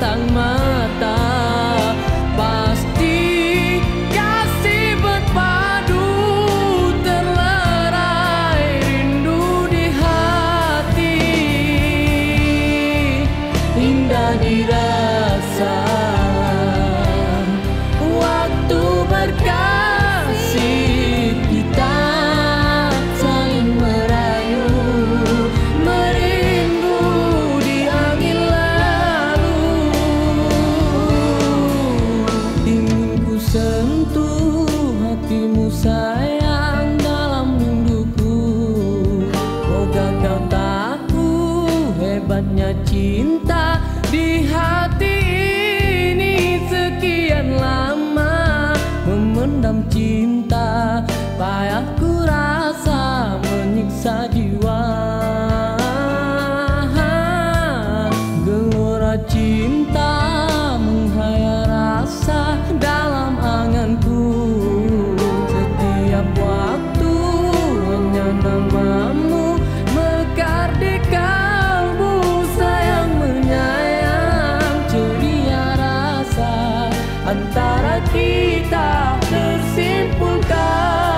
当吗？cinta di hati ini sekian lama memendam cinta payah ku rasa menyiksa jiwa. Gelora cinta kita tersimpulkan.